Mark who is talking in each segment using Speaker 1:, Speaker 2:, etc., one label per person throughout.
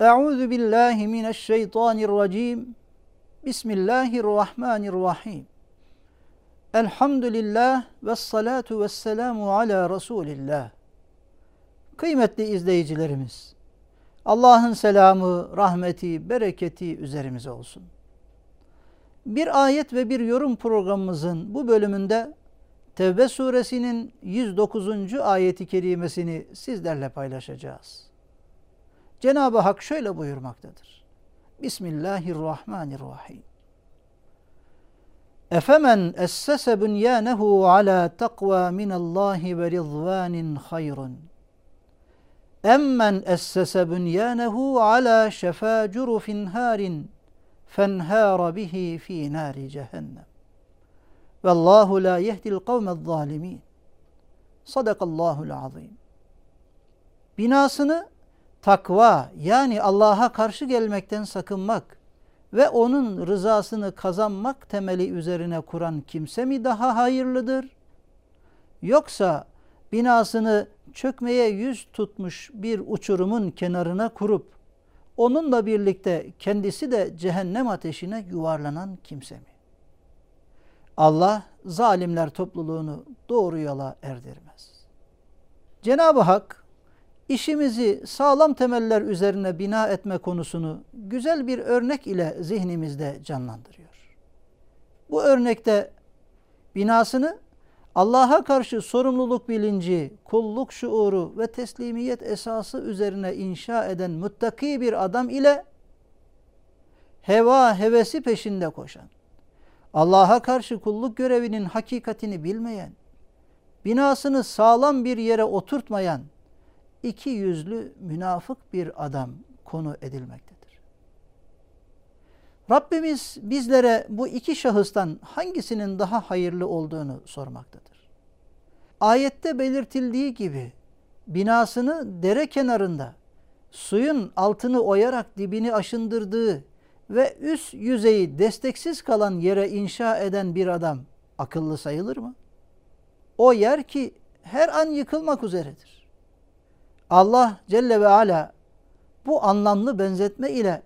Speaker 1: Euzu billahi mineşşeytanirracim. Bismillahirrahmanirrahim. Elhamdülillah ve salatu ve selamu ala Resulillah. Kıymetli izleyicilerimiz, Allah'ın selamı, rahmeti, bereketi üzerimize olsun. Bir ayet ve bir yorum programımızın bu bölümünde Tevbe suresinin 109. ayeti kerimesini sizlerle paylaşacağız. Cenab-ı Hak şöyle buyurmaktadır. Bismillahirrahmanirrahim. Efemen essese bunyanehu ala takva minallahi ve rizvanin hayrun. Emmen essese bunyanehu ala şefa curufin harin fenhâra bihi fî nâri cehennem. Vallahu la yehdil kavmez zalimin. Sadakallahul azim. Binasını takva yani Allah'a karşı gelmekten sakınmak ve onun rızasını kazanmak temeli üzerine kuran kimse mi daha hayırlıdır? Yoksa binasını çökmeye yüz tutmuş bir uçurumun kenarına kurup onunla birlikte kendisi de cehennem ateşine yuvarlanan kimse mi? Allah zalimler topluluğunu doğru yola erdirmez. Cenab-ı Hak işimizi sağlam temeller üzerine bina etme konusunu güzel bir örnek ile zihnimizde canlandırıyor. Bu örnekte binasını Allah'a karşı sorumluluk bilinci, kulluk şuuru ve teslimiyet esası üzerine inşa eden muttaki bir adam ile heva hevesi peşinde koşan, Allah'a karşı kulluk görevinin hakikatini bilmeyen, binasını sağlam bir yere oturtmayan, iki yüzlü münafık bir adam konu edilmektedir. Rabbimiz bizlere bu iki şahıstan hangisinin daha hayırlı olduğunu sormaktadır. Ayette belirtildiği gibi binasını dere kenarında suyun altını oyarak dibini aşındırdığı ve üst yüzeyi desteksiz kalan yere inşa eden bir adam akıllı sayılır mı? O yer ki her an yıkılmak üzeredir. Allah Celle ve Ala bu anlamlı benzetme ile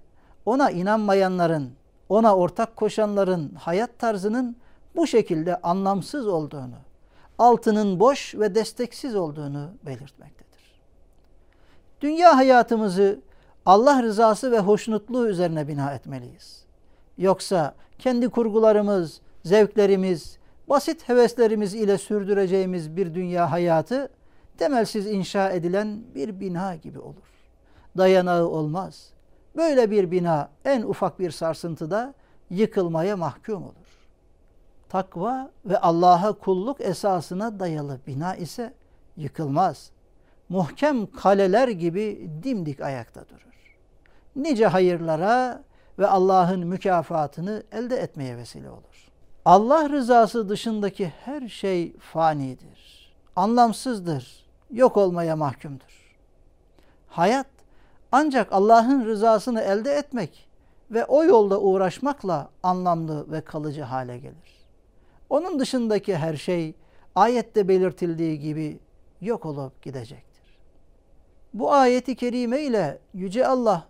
Speaker 1: ona inanmayanların, ona ortak koşanların hayat tarzının bu şekilde anlamsız olduğunu, altının boş ve desteksiz olduğunu belirtmektedir. Dünya hayatımızı Allah rızası ve hoşnutluğu üzerine bina etmeliyiz. Yoksa kendi kurgularımız, zevklerimiz, basit heveslerimiz ile sürdüreceğimiz bir dünya hayatı temelsiz inşa edilen bir bina gibi olur. Dayanağı olmaz. Böyle bir bina en ufak bir sarsıntıda yıkılmaya mahkum olur. Takva ve Allah'a kulluk esasına dayalı bina ise yıkılmaz. Muhkem kaleler gibi dimdik ayakta durur nice hayırlara ve Allah'ın mükafatını elde etmeye vesile olur. Allah rızası dışındaki her şey fanidir, anlamsızdır, yok olmaya mahkumdur. Hayat ancak Allah'ın rızasını elde etmek ve o yolda uğraşmakla anlamlı ve kalıcı hale gelir. Onun dışındaki her şey ayette belirtildiği gibi yok olup gidecektir. Bu ayeti kerime ile Yüce Allah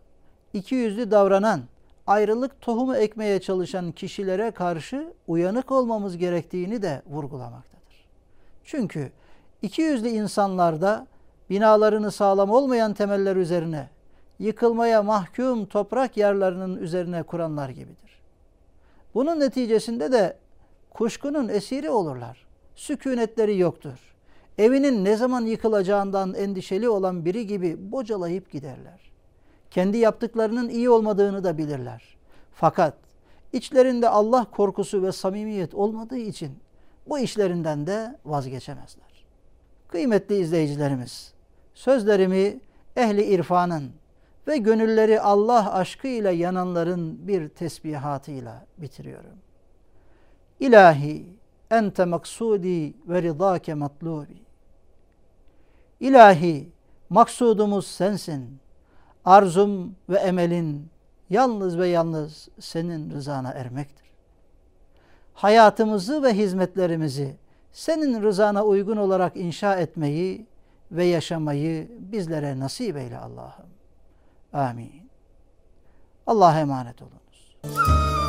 Speaker 1: iki yüzlü davranan, ayrılık tohumu ekmeye çalışan kişilere karşı uyanık olmamız gerektiğini de vurgulamaktadır. Çünkü iki yüzlü insanlarda binalarını sağlam olmayan temeller üzerine yıkılmaya mahkum toprak yerlerinin üzerine kuranlar gibidir. Bunun neticesinde de kuşkunun esiri olurlar. Sükunetleri yoktur. Evinin ne zaman yıkılacağından endişeli olan biri gibi bocalayıp giderler kendi yaptıklarının iyi olmadığını da bilirler. Fakat içlerinde Allah korkusu ve samimiyet olmadığı için bu işlerinden de vazgeçemezler. Kıymetli izleyicilerimiz, sözlerimi ehli irfanın ve gönülleri Allah aşkıyla yananların bir tesbihatıyla bitiriyorum. İlahi ente maksudi ve ridake matlubi. İlahi maksudumuz sensin arzum ve emelin yalnız ve yalnız senin rızana ermektir. Hayatımızı ve hizmetlerimizi senin rızana uygun olarak inşa etmeyi ve yaşamayı bizlere nasip eyle Allah'ım. Amin. Allah'a emanet olunuz.